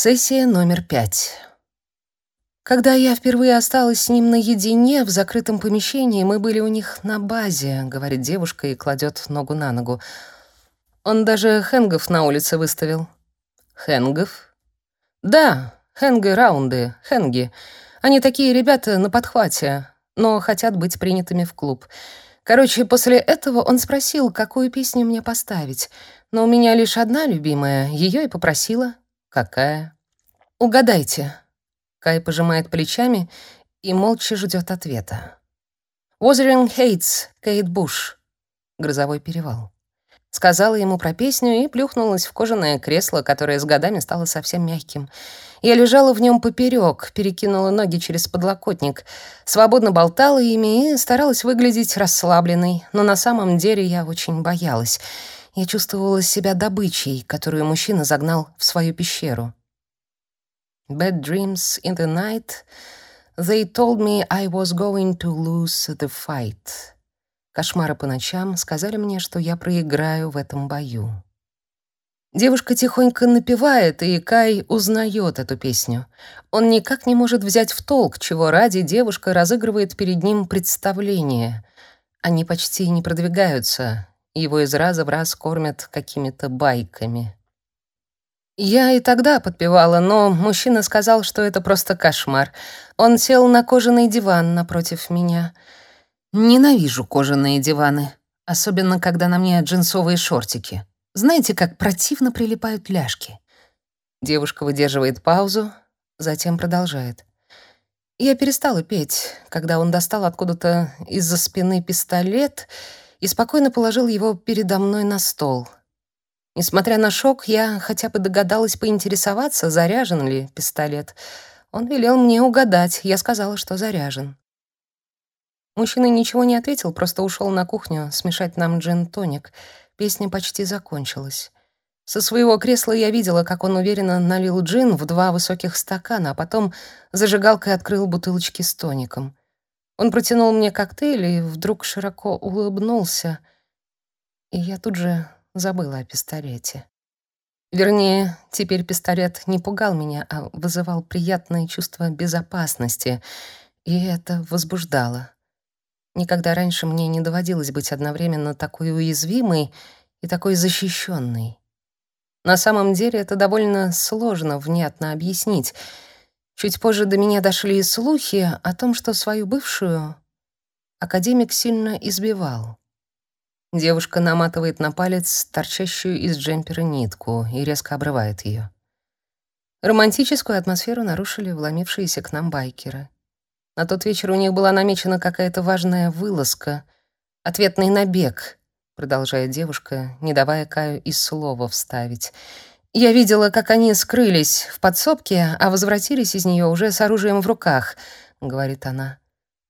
Сессия номер пять. Когда я впервые осталась с ним наедине в закрытом помещении, мы были у них на базе, говорит девушка и кладет ногу на ногу. Он даже хэнгов на улице выставил. Хэнгов? Да, хэнги-раунды, хэнги. Они такие ребята на подхвате, но хотят быть принятыми в клуб. Короче, после этого он спросил, какую песню мне поставить. Но у меня лишь одна любимая, ее и попросила. Какая? Угадайте. Кай пожимает плечами и молча ждет ответа. Wuthering Heights, Кейт Буш. Грозовой перевал. Сказала ему про песню и плюхнулась в кожаное кресло, которое с годами стало совсем мягким. Я лежала в нем поперек, перекинула ноги через подлокотник, свободно болтала ими и старалась выглядеть расслабленной, но на самом деле я очень боялась — я чувствовала себя добычей, которую мужчина загнал в свою пещеру. Bad dreams in the night. They told me I was going to lose the fight. Кошмары по ночам сказали мне, что я проиграю в этом бою. Девушка тихонько напевает, и Кай узнает эту песню. Он никак не может взять в толк, чего ради девушка разыгрывает перед ним представление. Они почти не продвигаются, его из раза в раз кормят какими-то байками. Я и тогда подпевала, но мужчина сказал, что это просто кошмар. Он сел на кожаный диван напротив меня. Ненавижу кожаные диваны, особенно когда на мне джинсовые шортики. Знаете, как противно прилипают ляжки. Девушка выдерживает паузу, затем продолжает. Я перестала петь, когда он достал откуда-то из-за спины пистолет и спокойно положил его передо мной на стол. Несмотря на шок, я хотя бы догадалась поинтересоваться, заряжен ли пистолет. Он велел мне угадать, я сказала, что заряжен. Мужчина ничего не ответил, просто ушел на кухню смешать нам джин-тоник. Песня почти закончилась. Со своего кресла я видела, как он уверенно налил джин в два высоких стакана, а потом зажигалкой открыл бутылочки с тоником. Он протянул мне коктейль и вдруг широко улыбнулся, и я тут же забыла о пистолете. Вернее, теперь пистолет не пугал меня, а вызывал приятное чувство безопасности, и это возбуждало. Никогда раньше мне не доводилось быть одновременно такой уязвимой и такой защищенной. На самом деле это довольно сложно внятно объяснить — Чуть позже до меня дошли слухи о том, что свою бывшую академик сильно избивал. Девушка наматывает на палец торчащую из джемпера нитку и резко обрывает ее. Романтическую атмосферу нарушили вломившиеся к нам байкеры. На тот вечер у них была намечена какая-то важная вылазка, ответный набег, продолжает девушка, не давая Каю и слова вставить. Я видела, как они скрылись в подсобке, а возвратились из нее уже с оружием в руках, говорит она.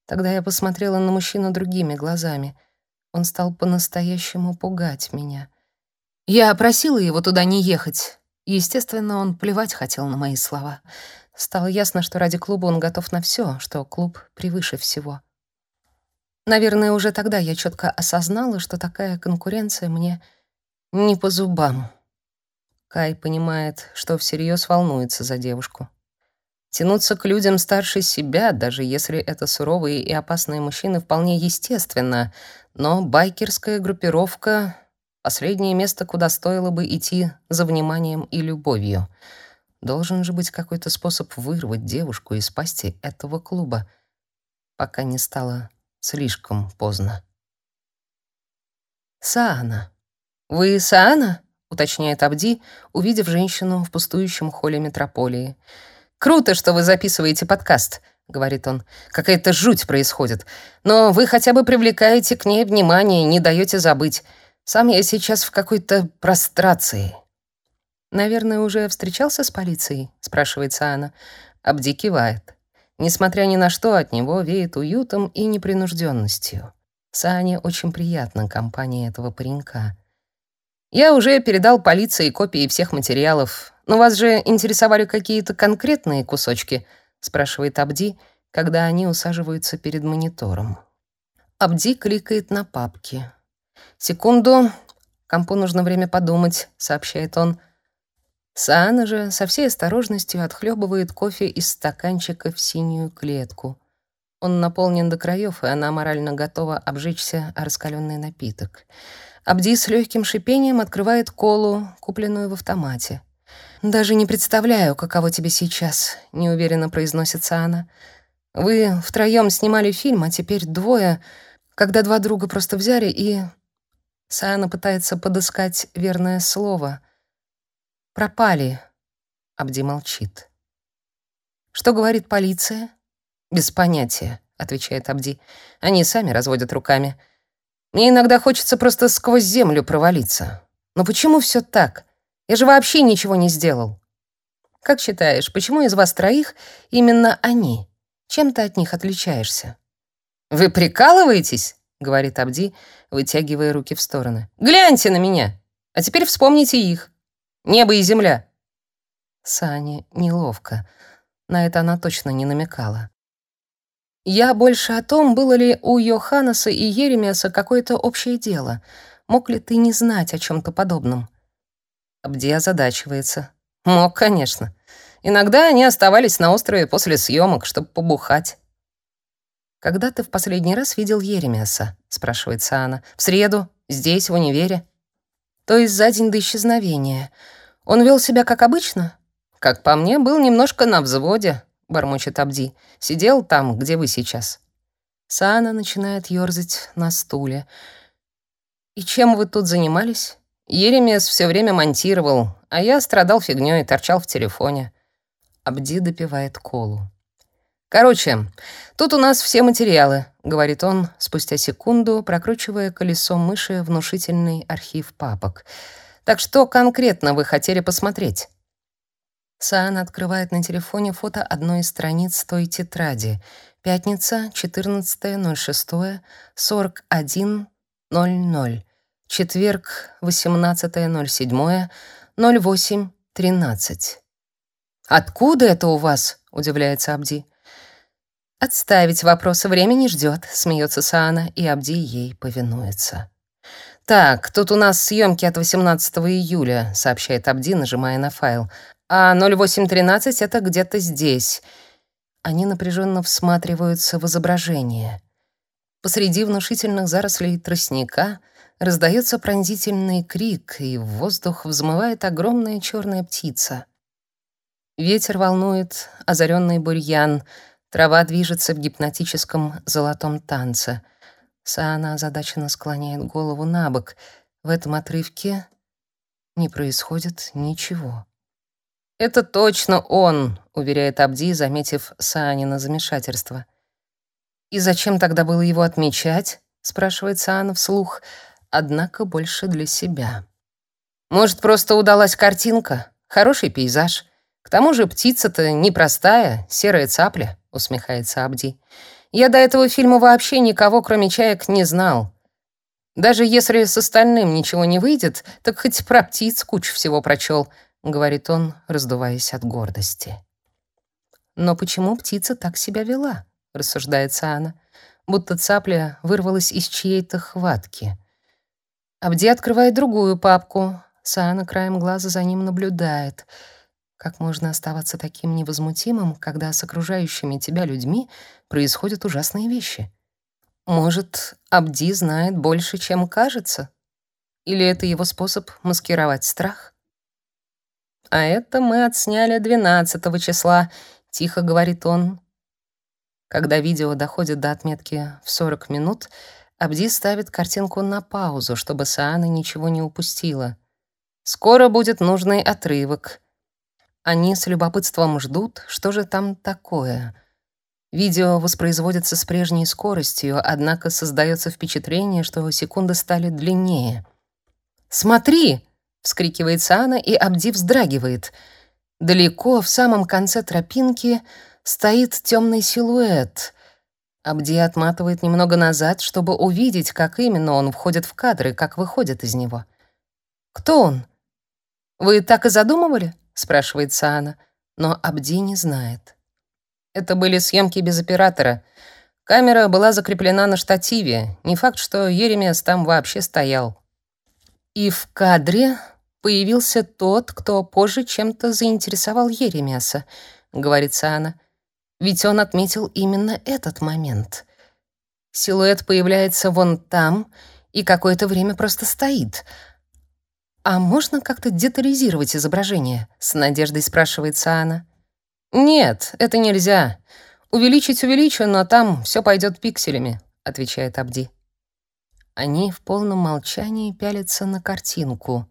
Тогда я посмотрела на мужчину другими глазами. Он стал по-настоящему пугать меня. Я просила его туда не ехать. Естественно, он плевать хотел на мои слова. Стало ясно, что ради клуба он готов на все, что клуб превыше всего. Наверное, уже тогда я четко осознала, что такая конкуренция мне не по зубам. Кай понимает, что всерьез волнуется за девушку. Тянуться к людям старше себя, даже если это суровые и опасные мужчины, вполне естественно, но байкерская группировка — последнее место, куда стоило бы идти за вниманием и любовью. Должен же быть какой-то способ вырвать девушку из пасти этого клуба, пока не стало слишком поздно. Саана. Вы Саана? Уточняет Абди, увидев женщину в пустующем холле метрополии. Круто, что вы записываете подкаст, говорит он. Какая-то жуть происходит. Но вы хотя бы привлекаете к ней внимание, не даете забыть. Сам я сейчас в какой-то прострации. Наверное, уже встречался с полицией, спрашивает Анна. Абди кивает. Несмотря ни на что, от него веет уютом и непринужденностью. Сане очень приятна компания этого паренька. Я уже передал полиции копии всех материалов. Но вас же интересовали какие-то конкретные кусочки, спрашивает Абди, когда они усаживаются перед монитором. Абди кликает на папки. Секунду, компу нужно время подумать, сообщает он. Саана же со всей осторожностью отхлебывает кофе из стаканчика в синюю клетку. Он наполнен до краев, и она морально готова обжечься о раскаленный напиток. Абди с легким шипением открывает колу, купленную в автомате. «Даже не представляю, каково тебе сейчас», — неуверенно произносит она. «Вы втроем снимали фильм, а теперь двое, когда два друга просто взяли и...» Саана пытается подыскать верное слово. «Пропали», — Абди молчит. «Что говорит полиция?» «Без понятия», — отвечает Абди. «Они сами разводят руками. Мне иногда хочется просто сквозь землю провалиться. Но почему все так? Я же вообще ничего не сделал. Как считаешь, почему из вас троих именно они? Чем ты от них отличаешься? Вы прикалываетесь? говорит Абди, вытягивая руки в стороны. Гляньте на меня. А теперь вспомните их. Небо и земля. Сане неловко. На это она точно не намекала. Я больше о том, было ли у Йоханнеса и Еремиаса какое-то общее дело. Мог ли ты не знать о чем то подобном? Абди озадачивается. Мог, конечно. Иногда они оставались на острове после съемок, чтобы побухать. «Когда ты в последний раз видел Еремиаса?» — спрашивает Саана. «В среду, здесь, в универе». «То есть за день до исчезновения. Он вел себя как обычно?» «Как по мне, был немножко на взводе бормочет Абди. Сидел там, где вы сейчас. Сана начинает ёрзать на стуле. И чем вы тут занимались? Еремес все время монтировал, а я страдал фигнёй и торчал в телефоне. Абди допивает колу. Короче, тут у нас все материалы, говорит он спустя секунду, прокручивая колесом мыши внушительный архив папок. Так что конкретно вы хотели посмотреть? Саан открывает на телефоне фото одной из страниц той тетради. Пятница, 14.06, 41.00. Четверг, 18.07, 08.13. «Откуда это у вас?» — удивляется Абди. «Отставить вопросы времени ждет», — смеется Саана, и Абди ей повинуется. «Так, тут у нас съемки от 18 июля», — сообщает Абди, нажимая на файл. А 0813 — это где-то здесь. Они напряженно всматриваются в изображение. Посреди внушительных зарослей тростника раздается пронзительный крик, и в воздух взмывает огромная черная птица. Ветер волнует озаренный бурьян, трава движется в гипнотическом золотом танце. Саана озадаченно склоняет голову на бок. В этом отрывке не происходит ничего. «Это точно он», — уверяет Абди, заметив Саанина замешательство. «И зачем тогда было его отмечать?» — спрашивает Саана вслух, однако больше для себя. «Может, просто удалась картинка? Хороший пейзаж. К тому же птица-то непростая, серая цапля», — усмехается Абди. «Я до этого фильма вообще никого, кроме чаек, не знал. Даже если с остальным ничего не выйдет, так хоть про птиц кучу всего прочел», — говорит он, раздуваясь от гордости. «Но почему птица так себя вела?» — рассуждает Анна, будто цапля вырвалась из чьей-то хватки. Абди открывает другую папку. Саана краем глаза за ним наблюдает. Как можно оставаться таким невозмутимым, когда с окружающими тебя людьми происходят ужасные вещи? Может, Абди знает больше, чем кажется? Или это его способ маскировать страх? А это мы отсняли 12 числа, тихо говорит он. Когда видео доходит до отметки в 40 минут, Абди ставит картинку на паузу, чтобы Саана ничего не упустила. Скоро будет нужный отрывок. Они с любопытством ждут, что же там такое. Видео воспроизводится с прежней скоростью, однако создается впечатление, что секунды стали длиннее. «Смотри!» Вскрикивает Саана, и Абди вздрагивает. Далеко, в самом конце тропинки, стоит темный силуэт. Абди отматывает немного назад, чтобы увидеть, как именно он входит в кадр и как выходит из него. «Кто он?» «Вы так и задумывали?» — спрашивает Саана, но Абди не знает. Это были съемки без оператора. Камера была закреплена на штативе. Не факт, что Еремес там вообще стоял. И в кадре появился тот, кто позже чем-то заинтересовал Еремеса, говорится она. Ведь он отметил именно этот момент. Силуэт появляется вон там и какое-то время просто стоит. А можно как-то детализировать изображение? с надеждой спрашивает Саана. Нет, это нельзя. Увеличить увеличу, но там все пойдет пикселями, отвечает Абди. Они в полном молчании пялятся на картинку.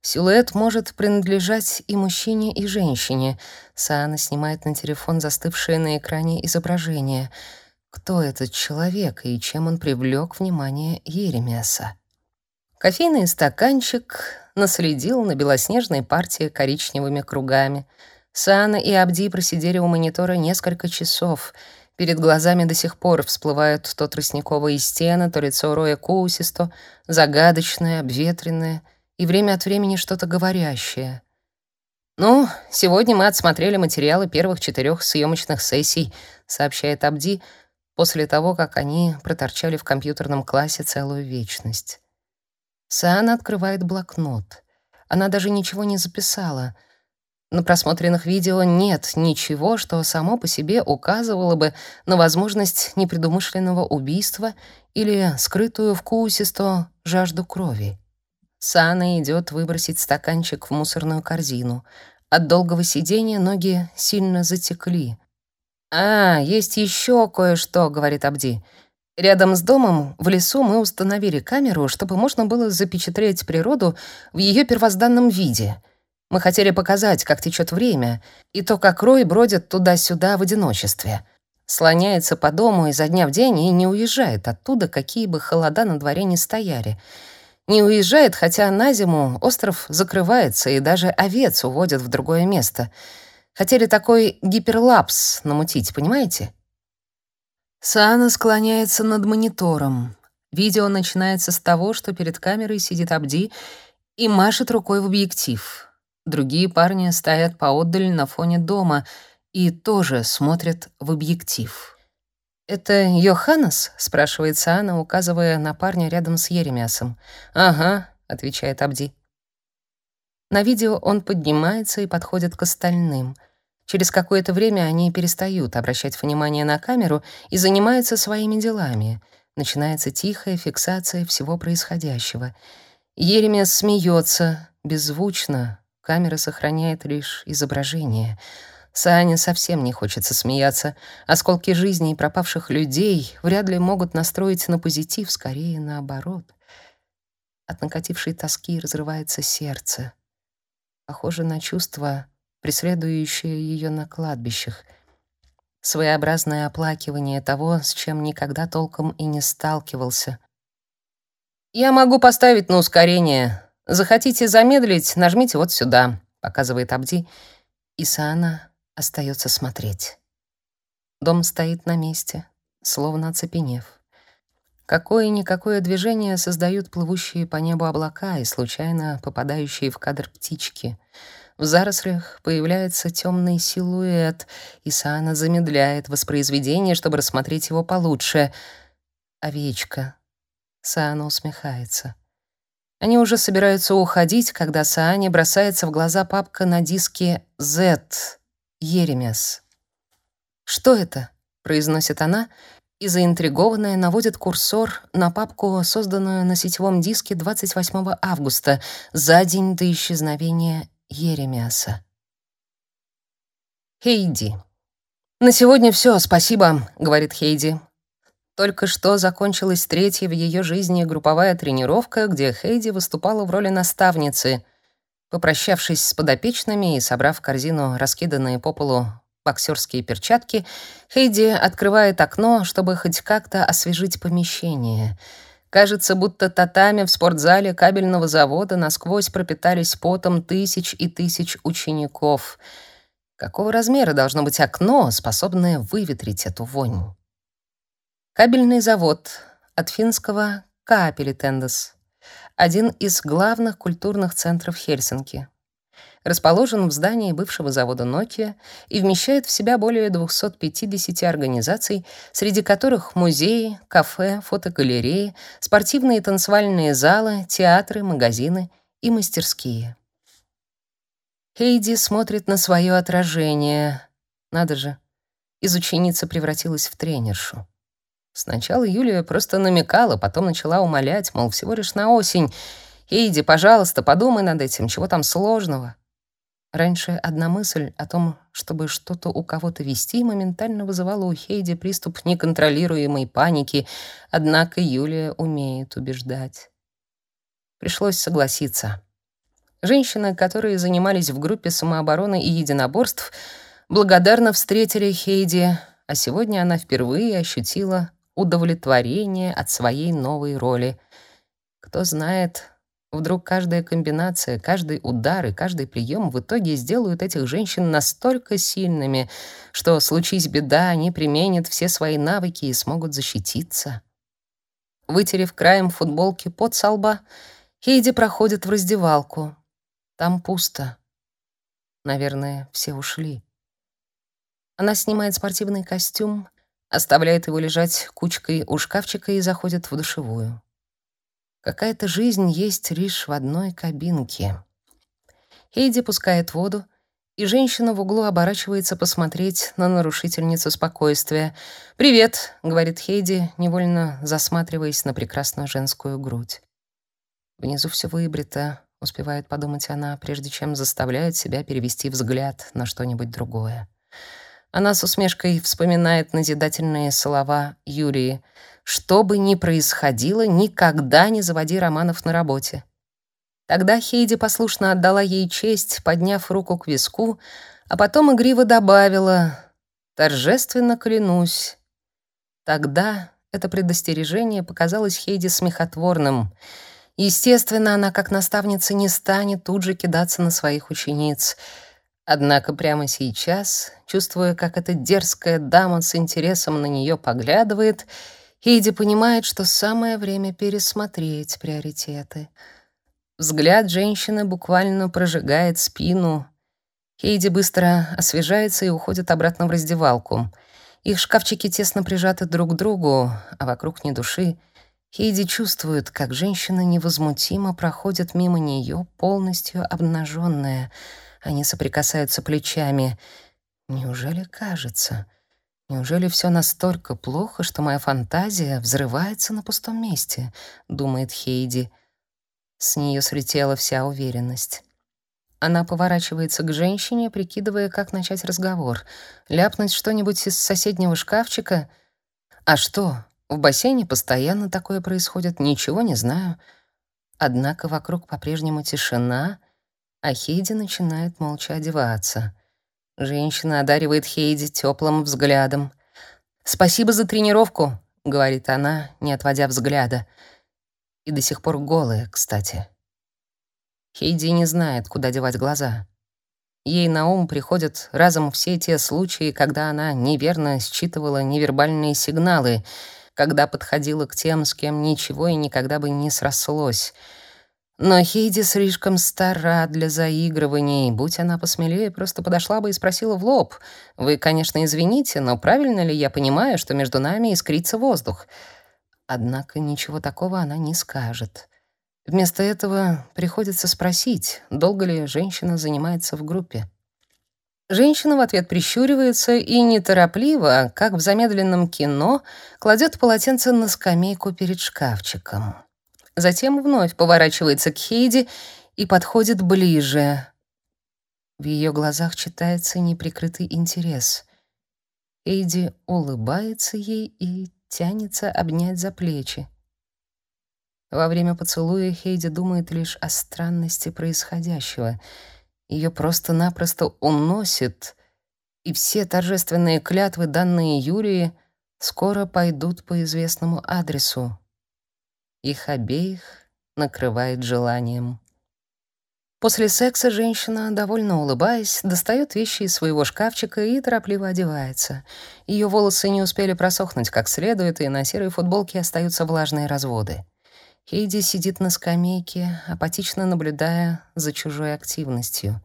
Силуэт может принадлежать и мужчине, и женщине. Саана снимает на телефон застывшее на экране изображение. Кто этот человек и чем он привлек внимание Еремеса? Кофейный стаканчик наследил на белоснежной партии коричневыми кругами. Саана и Абди просидели у монитора несколько часов. Перед глазами до сих пор всплывают то тростниковые стены, то лицо Роя Коусисто, загадочное, обветренное — и время от времени что-то говорящее. «Ну, сегодня мы отсмотрели материалы первых четырех съемочных сессий», сообщает Абди, после того, как они проторчали в компьютерном классе целую вечность. Саана открывает блокнот. Она даже ничего не записала. На просмотренных видео нет ничего, что само по себе указывало бы на возможность непредумышленного убийства или скрытую в Куусисто жажду крови. Сана идет выбросить стаканчик в мусорную корзину. От долгого сидения ноги сильно затекли. «А, есть еще кое-что», — говорит Абди. «Рядом с домом, в лесу, мы установили камеру, чтобы можно было запечатлеть природу в ее первозданном виде. Мы хотели показать, как течет время, и то, как Рой бродит туда-сюда в одиночестве. Слоняется по дому изо дня в день и не уезжает оттуда, какие бы холода на дворе ни стояли» не уезжает, хотя на зиму остров закрывается и даже овец уводят в другое место. Хотели такой гиперлапс намутить, понимаете? Саана склоняется над монитором. Видео начинается с того, что перед камерой сидит Абди и машет рукой в объектив. Другие парни стоят поодаль на фоне дома и тоже смотрят в объектив. «Это Йоханнес?» — спрашивает Саана, указывая на парня рядом с Еремясом. «Ага», — отвечает Абди. На видео он поднимается и подходит к остальным. Через какое-то время они перестают обращать внимание на камеру и занимаются своими делами. Начинается тихая фиксация всего происходящего. Еремес смеется, беззвучно. Камера сохраняет лишь изображение — Сане совсем не хочется смеяться. Осколки жизни и пропавших людей вряд ли могут настроить на позитив, скорее наоборот. От накатившей тоски разрывается сердце. Похоже на чувство, преследующее ее на кладбищах. Своеобразное оплакивание того, с чем никогда толком и не сталкивался. «Я могу поставить на ускорение. Захотите замедлить, нажмите вот сюда», — показывает Абди. И остается смотреть. Дом стоит на месте, словно оцепенев. Какое-никакое движение создают плывущие по небу облака и случайно попадающие в кадр птички. В зарослях появляется темный силуэт, и Саана замедляет воспроизведение, чтобы рассмотреть его получше. Овечка. Саана усмехается. Они уже собираются уходить, когда Саане бросается в глаза папка на диске Z Еремес. «Что это?» — произносит она, и заинтригованная наводит курсор на папку, созданную на сетевом диске 28 августа, за день до исчезновения Еремеса. Хейди. «На сегодня все, спасибо», — говорит Хейди. Только что закончилась третья в ее жизни групповая тренировка, где Хейди выступала в роли наставницы. Попрощавшись с подопечными и собрав в корзину раскиданные по полу боксерские перчатки, Хейди открывает окно, чтобы хоть как-то освежить помещение. Кажется, будто татами в спортзале кабельного завода насквозь пропитались потом тысяч и тысяч учеников. Какого размера должно быть окно, способное выветрить эту вонь? Кабельный завод от финского «Каапелитендес» один из главных культурных центров Хельсинки. Расположен в здании бывшего завода Nokia и вмещает в себя более 250 организаций, среди которых музеи, кафе, фотогалереи, спортивные и танцевальные залы, театры, магазины и мастерские. Хейди смотрит на свое отражение. Надо же, из ученицы превратилась в тренершу. Сначала Юлия просто намекала, потом начала умолять, мол, всего лишь на осень. «Хейди, пожалуйста, подумай над этим, чего там сложного?» Раньше одна мысль о том, чтобы что-то у кого-то вести, моментально вызывала у Хейди приступ неконтролируемой паники, однако Юлия умеет убеждать. Пришлось согласиться. Женщины, которые занимались в группе самообороны и единоборств, благодарно встретили Хейди, а сегодня она впервые ощутила удовлетворение от своей новой роли. Кто знает, Вдруг каждая комбинация, каждый удар и каждый прием в итоге сделают этих женщин настолько сильными, что, случись беда, они применят все свои навыки и смогут защититься. Вытерев краем футболки под со лба, Хейди проходит в раздевалку. Там пусто. Наверное, все ушли. Она снимает спортивный костюм, оставляет его лежать кучкой у шкафчика и заходит в душевую. Какая-то жизнь есть лишь в одной кабинке. Хейди пускает воду, и женщина в углу оборачивается посмотреть на нарушительницу спокойствия. «Привет», — говорит Хейди, невольно засматриваясь на прекрасную женскую грудь. Внизу все выбрито, успевает подумать она, прежде чем заставляет себя перевести взгляд на что-нибудь другое. Она с усмешкой вспоминает назидательные слова Юрии — что бы ни происходило, никогда не заводи романов на работе. Тогда Хейди послушно отдала ей честь, подняв руку к виску, а потом игриво добавила «Торжественно клянусь». Тогда это предостережение показалось Хейди смехотворным. Естественно, она, как наставница, не станет тут же кидаться на своих учениц. Однако прямо сейчас, чувствуя, как эта дерзкая дама с интересом на нее поглядывает, Хейди понимает, что самое время пересмотреть приоритеты. Взгляд женщины буквально прожигает спину. Хейди быстро освежается и уходит обратно в раздевалку. Их шкафчики тесно прижаты друг к другу, а вокруг ни души. Хейди чувствует, как женщина невозмутимо проходит мимо нее, полностью обнаженная. Они соприкасаются плечами. Неужели кажется? Неужели все настолько плохо, что моя фантазия взрывается на пустом месте, думает Хейди. С нее слетела вся уверенность. Она поворачивается к женщине, прикидывая, как начать разговор. Ляпнуть что-нибудь из соседнего шкафчика? А что? В бассейне постоянно такое происходит, ничего не знаю. Однако вокруг по-прежнему тишина, а Хейди начинает молча одеваться. Женщина одаривает Хейди теплым взглядом. «Спасибо за тренировку», — говорит она, не отводя взгляда. И до сих пор голая, кстати. Хейди не знает, куда девать глаза. Ей на ум приходят разом все те случаи, когда она неверно считывала невербальные сигналы, когда подходила к тем, с кем ничего и никогда бы не срослось — но Хейди слишком стара для заигрываний. Будь она посмелее, просто подошла бы и спросила в лоб. «Вы, конечно, извините, но правильно ли я понимаю, что между нами искрится воздух?» Однако ничего такого она не скажет. Вместо этого приходится спросить, долго ли женщина занимается в группе. Женщина в ответ прищуривается и неторопливо, как в замедленном кино, кладет полотенце на скамейку перед шкафчиком. Затем вновь поворачивается к Хейди и подходит ближе. В ее глазах читается неприкрытый интерес. Хейди улыбается ей и тянется обнять за плечи. Во время поцелуя Хейди думает лишь о странности происходящего. Ее просто-напросто уносит, и все торжественные клятвы, данные Юрии, скоро пойдут по известному адресу. Их обеих накрывает желанием. После секса женщина, довольно улыбаясь, достает вещи из своего шкафчика и торопливо одевается. Ее волосы не успели просохнуть как следует, и на серой футболке остаются влажные разводы. Хейди сидит на скамейке, апатично наблюдая за чужой активностью.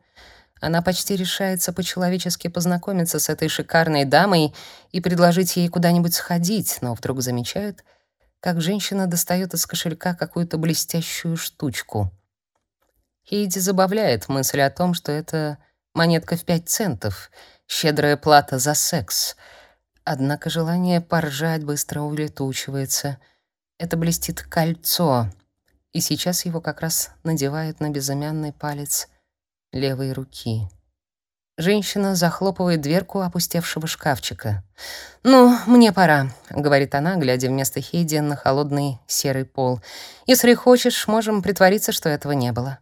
Она почти решается по-человечески познакомиться с этой шикарной дамой и предложить ей куда-нибудь сходить, но вдруг замечает — как женщина достает из кошелька какую-то блестящую штучку. Хейди забавляет мысль о том, что это монетка в пять центов, щедрая плата за секс. Однако желание поржать быстро улетучивается. Это блестит кольцо, и сейчас его как раз надевают на безымянный палец левой руки. Женщина захлопывает дверку опустевшего шкафчика. «Ну, мне пора», — говорит она, глядя вместо Хейди на холодный серый пол. «Если хочешь, можем притвориться, что этого не было».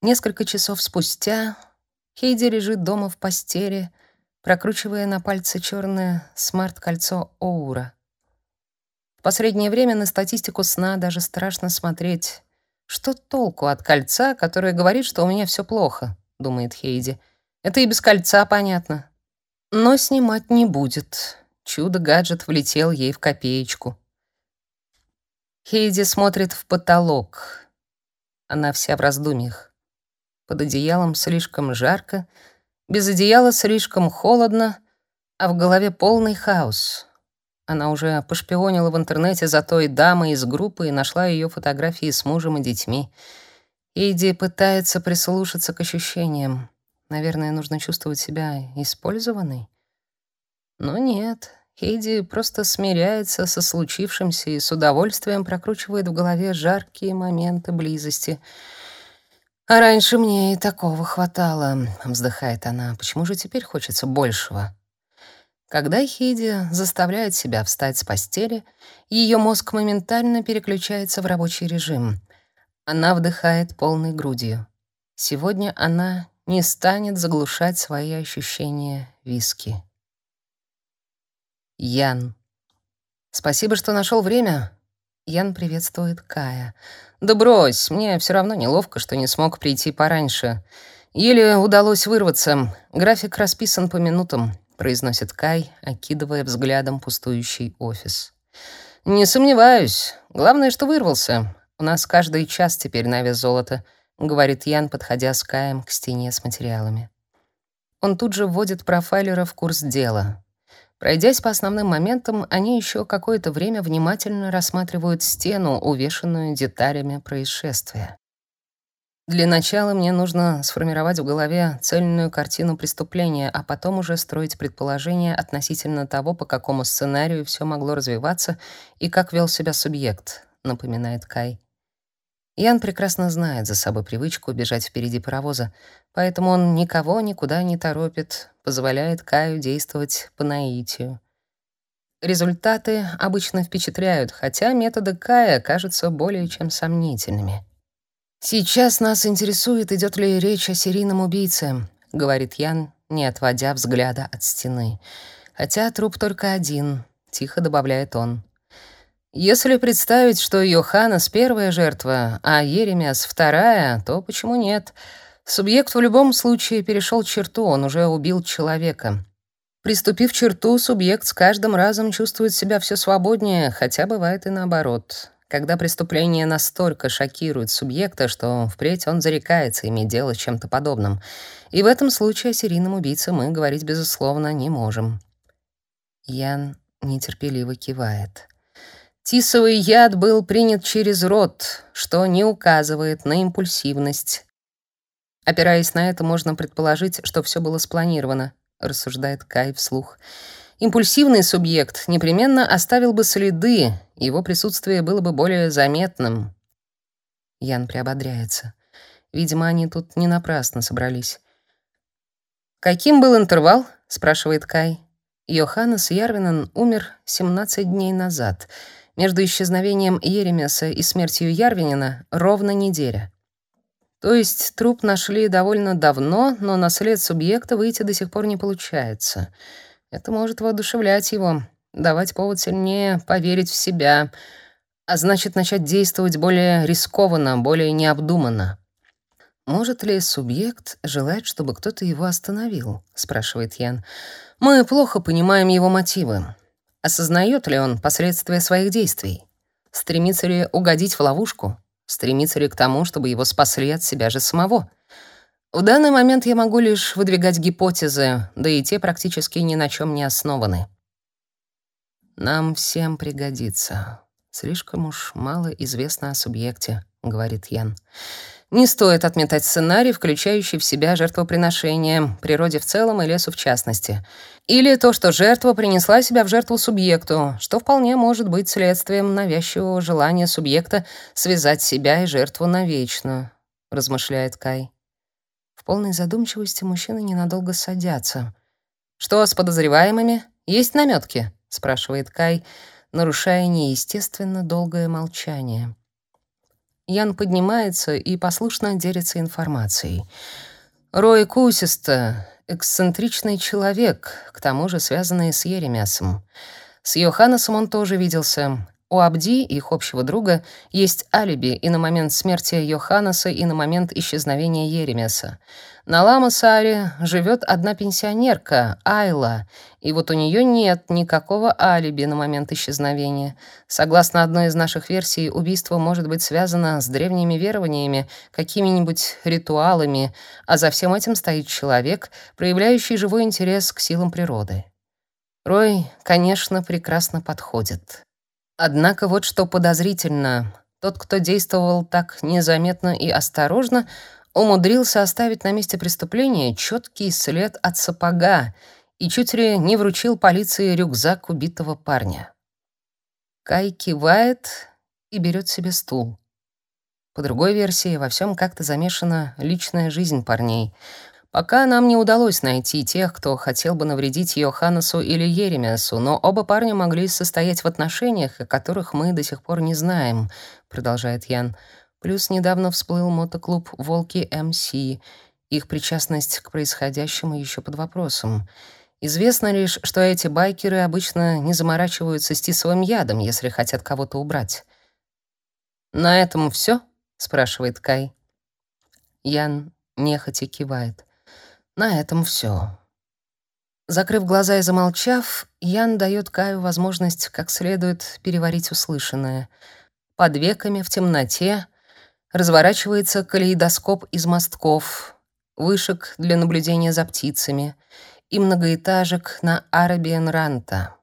Несколько часов спустя Хейди лежит дома в постели, прокручивая на пальце черное смарт-кольцо Оура. В последнее время на статистику сна даже страшно смотреть. «Что толку от кольца, которое говорит, что у меня все плохо?» — думает Хейди. — это и без кольца понятно. Но снимать не будет. Чудо-гаджет влетел ей в копеечку. Хейди смотрит в потолок. Она вся в раздумьях. Под одеялом слишком жарко, без одеяла слишком холодно, а в голове полный хаос. Она уже пошпионила в интернете за той дамой из группы и нашла ее фотографии с мужем и детьми. Хейди пытается прислушаться к ощущениям. Наверное, нужно чувствовать себя использованной. Но нет, Хейди просто смиряется со случившимся и с удовольствием прокручивает в голове жаркие моменты близости. «А раньше мне и такого хватало», — вздыхает она. «Почему же теперь хочется большего?» Когда Хейди заставляет себя встать с постели, ее мозг моментально переключается в рабочий режим. Она вдыхает полной грудью. Сегодня она не станет заглушать свои ощущения виски. Ян. Спасибо, что нашел время. Ян приветствует Кая. Да брось, мне все равно неловко, что не смог прийти пораньше. Еле удалось вырваться. График расписан по минутам, произносит Кай, окидывая взглядом пустующий офис. Не сомневаюсь. Главное, что вырвался. У нас каждый час теперь на вес золота. — говорит Ян, подходя с Каем к стене с материалами. Он тут же вводит профайлера в курс дела. Пройдясь по основным моментам, они еще какое-то время внимательно рассматривают стену, увешанную деталями происшествия. Для начала мне нужно сформировать в голове цельную картину преступления, а потом уже строить предположения относительно того, по какому сценарию все могло развиваться и как вел себя субъект, напоминает Кай. Ян прекрасно знает за собой привычку бежать впереди паровоза, поэтому он никого никуда не торопит, позволяет Каю действовать по наитию. Результаты обычно впечатляют, хотя методы Кая кажутся более чем сомнительными. «Сейчас нас интересует, идет ли речь о серийном убийце», — говорит Ян, не отводя взгляда от стены. «Хотя труп только один», — тихо добавляет он. Если представить, что Йоханнес — первая жертва, а Еремиас — вторая, то почему нет? Субъект в любом случае перешел черту, он уже убил человека. Приступив черту, субъект с каждым разом чувствует себя все свободнее, хотя бывает и наоборот. Когда преступление настолько шокирует субъекта, что впредь он зарекается иметь дело с чем-то подобным. И в этом случае о серийном убийце мы говорить, безусловно, не можем. Ян нетерпеливо кивает. Тисовый яд был принят через рот, что не указывает на импульсивность. Опираясь на это, можно предположить, что все было спланировано, рассуждает Кай вслух. Импульсивный субъект непременно оставил бы следы, его присутствие было бы более заметным. Ян приободряется. Видимо, они тут не напрасно собрались. «Каким был интервал?» — спрашивает Кай. Йоханнес Ярвинен умер 17 дней назад — между исчезновением Еремеса и смертью Ярвинина ровно неделя. То есть труп нашли довольно давно, но на след субъекта выйти до сих пор не получается. Это может воодушевлять его, давать повод сильнее поверить в себя, а значит начать действовать более рискованно, более необдуманно. Может ли субъект желать, чтобы кто-то его остановил, спрашивает Ян. Мы плохо понимаем его мотивы. Осознает ли он последствия своих действий? Стремится ли угодить в ловушку? Стремится ли к тому, чтобы его спасли от себя же самого? В данный момент я могу лишь выдвигать гипотезы, да и те практически ни на чем не основаны. Нам всем пригодится. Слишком уж мало известно о субъекте, говорит Ян. Не стоит отметать сценарий, включающий в себя жертвоприношение, природе в целом и лесу в частности. Или то, что жертва принесла себя в жертву субъекту, что вполне может быть следствием навязчивого желания субъекта связать себя и жертву навечно, размышляет Кай. В полной задумчивости мужчины ненадолго садятся. Что с подозреваемыми? Есть намётки? спрашивает Кай, нарушая неестественно долгое молчание. Ян поднимается и послушно делится информацией. Рой Кусиста — эксцентричный человек, к тому же связанный с Еремясом. С Йоханнесом он тоже виделся. У Абди, их общего друга, есть алиби и на момент смерти Йоханнеса, и на момент исчезновения Еремеса. На Ламасаре живет одна пенсионерка, Айла, и вот у нее нет никакого алиби на момент исчезновения. Согласно одной из наших версий, убийство может быть связано с древними верованиями, какими-нибудь ритуалами, а за всем этим стоит человек, проявляющий живой интерес к силам природы. Рой, конечно, прекрасно подходит. Однако вот что подозрительно. Тот, кто действовал так незаметно и осторожно, умудрился оставить на месте преступления четкий след от сапога и чуть ли не вручил полиции рюкзак убитого парня. Кай кивает и берет себе стул. По другой версии, во всем как-то замешана личная жизнь парней. Пока нам не удалось найти тех, кто хотел бы навредить Йоханнесу или Еремиасу, но оба парня могли состоять в отношениях, о которых мы до сих пор не знаем, продолжает Ян. Плюс недавно всплыл мотоклуб Волки МС. Их причастность к происходящему еще под вопросом. Известно лишь, что эти байкеры обычно не заморачиваются с тисовым ядом, если хотят кого-то убрать. На этом все? спрашивает Кай. Ян нехотя кивает. На этом все. Закрыв глаза и замолчав, Ян дает Каю возможность как следует переварить услышанное. Под веками в темноте разворачивается калейдоскоп из мостков, вышек для наблюдения за птицами и многоэтажек на Арабиен-Ранта.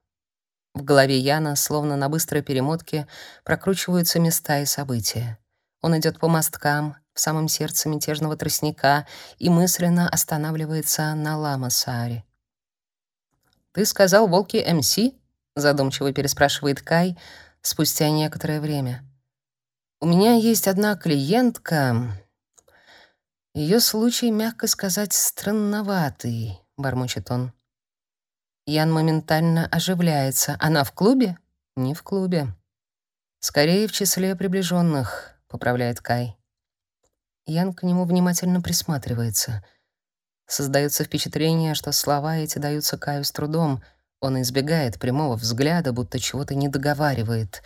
В голове Яна, словно на быстрой перемотке, прокручиваются места и события. Он идет по мосткам, в самом сердце мятежного тростника и мысленно останавливается на Ламасаре. «Ты сказал волки МС?» — задумчиво переспрашивает Кай спустя некоторое время. «У меня есть одна клиентка. Ее случай, мягко сказать, странноватый», — бормочет он. Ян моментально оживляется. «Она в клубе?» «Не в клубе. Скорее, в числе приближенных», — поправляет Кай. Ян к нему внимательно присматривается. Создается впечатление, что слова эти даются Каю с трудом. Он избегает прямого взгляда, будто чего-то не договаривает.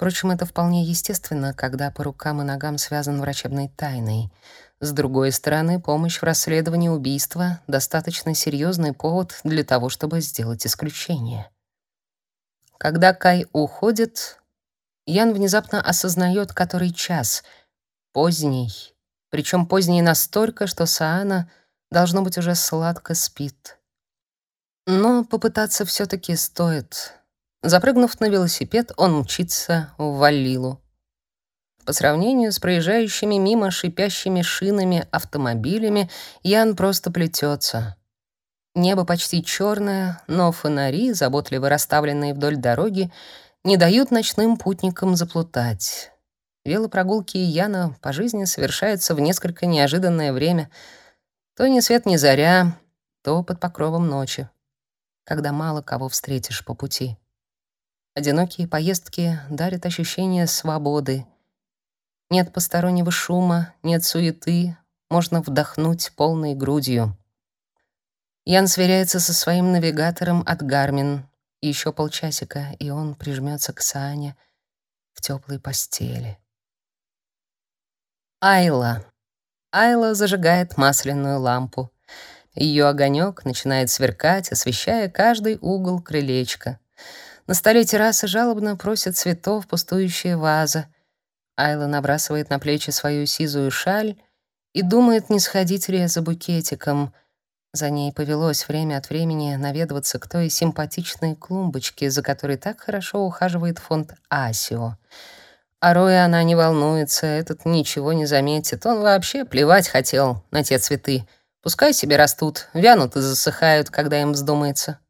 Впрочем, это вполне естественно, когда по рукам и ногам связан врачебной тайной. С другой стороны, помощь в расследовании убийства — достаточно серьезный повод для того, чтобы сделать исключение. Когда Кай уходит, Ян внезапно осознает, который час — Поздний. Причем поздний настолько, что Саана, должно быть, уже сладко спит. Но попытаться все таки стоит. Запрыгнув на велосипед, он мчится в Валлилу. По сравнению с проезжающими мимо шипящими шинами автомобилями, Ян просто плетется. Небо почти черное, но фонари, заботливо расставленные вдоль дороги, не дают ночным путникам заплутать. Велопрогулки Яна по жизни совершаются в несколько неожиданное время. То ни свет ни заря, то под покровом ночи, когда мало кого встретишь по пути. Одинокие поездки дарят ощущение свободы. Нет постороннего шума, нет суеты, можно вдохнуть полной грудью. Ян сверяется со своим навигатором от Гармин. Еще полчасика, и он прижмется к Сане в теплой постели. Айла. Айла зажигает масляную лампу. Ее огонек начинает сверкать, освещая каждый угол крылечка. На столе террасы жалобно просит цветов пустующая ваза. Айла набрасывает на плечи свою сизую шаль и думает, не сходить ли за букетиком. За ней повелось время от времени наведываться к той симпатичной клумбочке, за которой так хорошо ухаживает фонд Асио. А Роя она не волнуется, этот ничего не заметит. Он вообще плевать хотел на те цветы. Пускай себе растут, вянут и засыхают, когда им вздумается.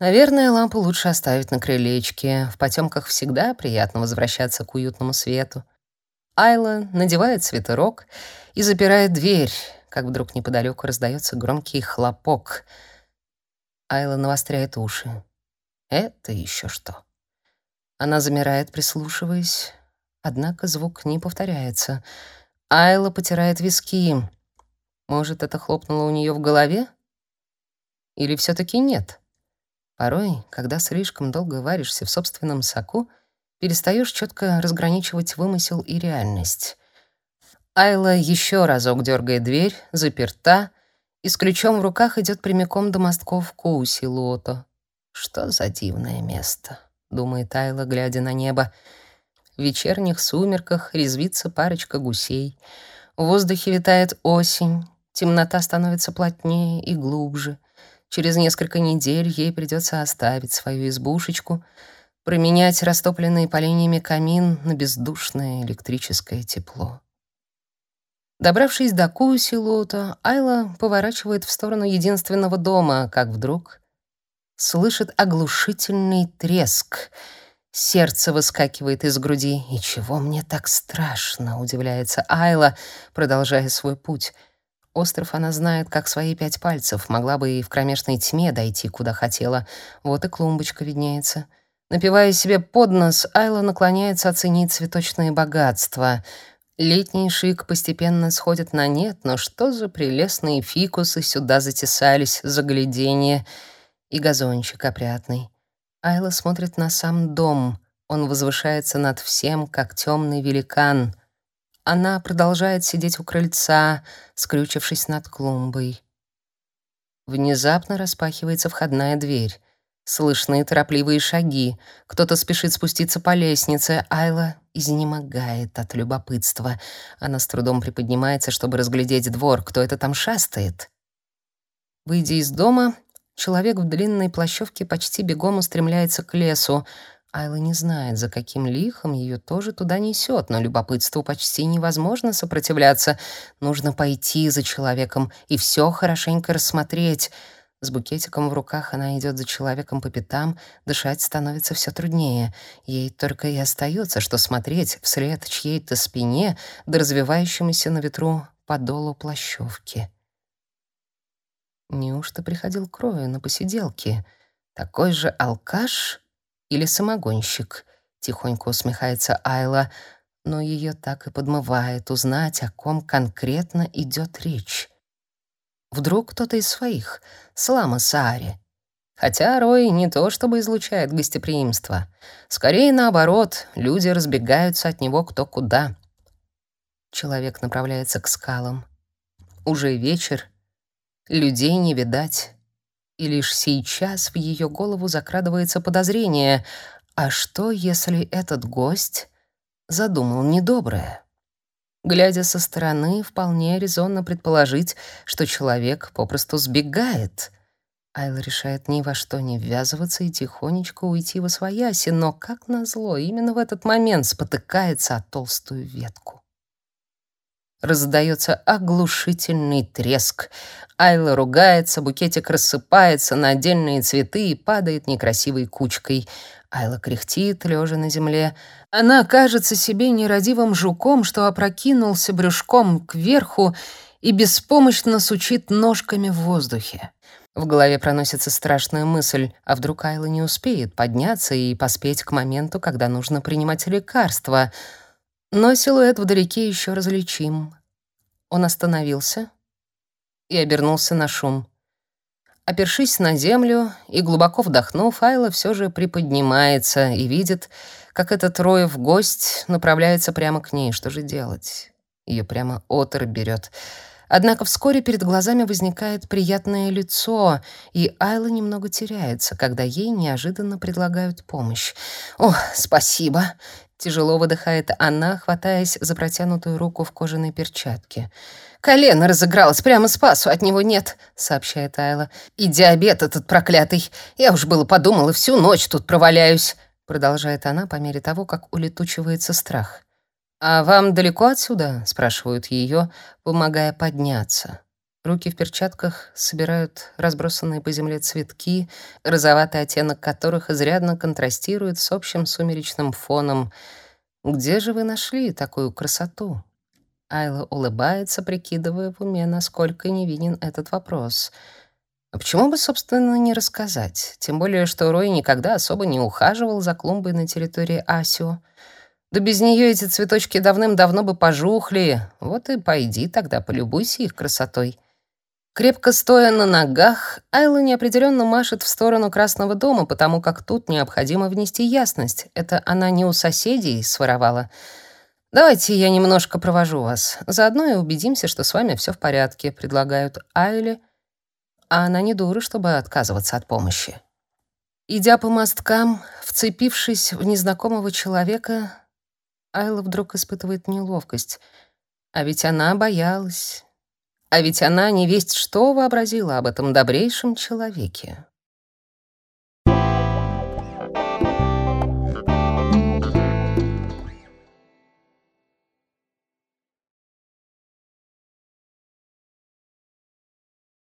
Наверное, лампу лучше оставить на крылечке. В потемках всегда приятно возвращаться к уютному свету. Айла надевает свитерок и запирает дверь, как вдруг неподалеку раздается громкий хлопок. Айла навостряет уши. Это еще что? Она замирает, прислушиваясь, однако звук не повторяется. Айла потирает виски. Может, это хлопнуло у нее в голове? Или все таки нет? Порой, когда слишком долго варишься в собственном соку, перестаешь четко разграничивать вымысел и реальность. Айла еще разок дергает дверь, заперта, и с ключом в руках идет прямиком до мостков Коуси-Лото. Что за дивное место, думает Айла, глядя на небо. В вечерних сумерках резвится парочка гусей. В воздухе витает осень, темнота становится плотнее и глубже. Через несколько недель ей придется оставить свою избушечку — променять растопленный поленьями камин на бездушное электрическое тепло. Добравшись до Куусилута, Айла поворачивает в сторону единственного дома, как вдруг слышит оглушительный треск. Сердце выскакивает из груди. «И чего мне так страшно?» — удивляется Айла, продолжая свой путь. Остров она знает, как свои пять пальцев, могла бы и в кромешной тьме дойти, куда хотела. Вот и клумбочка виднеется — Напивая себе под нос, Айла наклоняется оценить цветочные богатства. Летний шик постепенно сходит на нет, но что за прелестные фикусы сюда затесались, загляденье. И газончик опрятный. Айла смотрит на сам дом. Он возвышается над всем, как темный великан. Она продолжает сидеть у крыльца, скрючившись над клумбой. Внезапно распахивается входная дверь. Слышны торопливые шаги. Кто-то спешит спуститься по лестнице. Айла изнемогает от любопытства. Она с трудом приподнимается, чтобы разглядеть двор. Кто это там шастает? Выйдя из дома, человек в длинной плащевке почти бегом устремляется к лесу. Айла не знает, за каким лихом ее тоже туда несет, но любопытству почти невозможно сопротивляться. Нужно пойти за человеком и все хорошенько рассмотреть — с букетиком в руках она идет за человеком по пятам, дышать становится все труднее. Ей только и остается, что смотреть вслед чьей-то спине да развивающемуся на ветру подолу плащевки. Неужто приходил к Рою на посиделки? Такой же алкаш или самогонщик? Тихонько усмехается Айла, но ее так и подмывает узнать, о ком конкретно идет речь. Вдруг кто-то из своих, Слама Саари. Хотя Рой не то чтобы излучает гостеприимство. Скорее наоборот, люди разбегаются от него кто куда. Человек направляется к скалам. Уже вечер, людей не видать. И лишь сейчас в ее голову закрадывается подозрение, а что, если этот гость задумал недоброе? Глядя со стороны, вполне резонно предположить, что человек попросту сбегает. Айла решает ни во что не ввязываться и тихонечко уйти во свояси, но, как назло, именно в этот момент спотыкается о толстую ветку. Раздается оглушительный треск. Айла ругается, букетик рассыпается на отдельные цветы и падает некрасивой кучкой. Айла кряхтит, лежа на земле. Она кажется себе нерадивым жуком, что опрокинулся брюшком кверху и беспомощно сучит ножками в воздухе. В голове проносится страшная мысль, а вдруг Айла не успеет подняться и поспеть к моменту, когда нужно принимать лекарства — но силуэт вдалеке еще различим. Он остановился и обернулся на шум. Опершись на землю и глубоко вдохнув, Айла все же приподнимается и видит, как этот Роев гость направляется прямо к ней. Что же делать? Ее прямо отр берет. Однако вскоре перед глазами возникает приятное лицо, и Айла немного теряется, когда ей неожиданно предлагают помощь. «О, спасибо!» Тяжело выдыхает она, хватаясь за протянутую руку в кожаной перчатке. «Колено разыгралось, прямо спасу от него нет», — сообщает Айла. «И диабет этот проклятый. Я уж было подумала, всю ночь тут проваляюсь». продолжает она по мере того, как улетучивается страх. «А вам далеко отсюда?» — спрашивают ее, помогая подняться. Руки в перчатках собирают разбросанные по земле цветки, розоватый оттенок которых изрядно контрастирует с общим сумеречным фоном. «Где же вы нашли такую красоту?» Айла улыбается, прикидывая в уме, насколько невинен этот вопрос. А почему бы, собственно, не рассказать? Тем более, что Рой никогда особо не ухаживал за клумбой на территории Асио. Да без нее эти цветочки давным-давно бы пожухли. Вот и пойди тогда, полюбуйся их красотой. Крепко стоя на ногах, Айла неопределенно машет в сторону Красного дома, потому как тут необходимо внести ясность. Это она не у соседей своровала. «Давайте я немножко провожу вас. Заодно и убедимся, что с вами все в порядке», — предлагают Айле, а она не дура, чтобы отказываться от помощи. Идя по мосткам, вцепившись в незнакомого человека, Айла вдруг испытывает неловкость. А ведь она боялась. А ведь она не весть что вообразила об этом добрейшем человеке.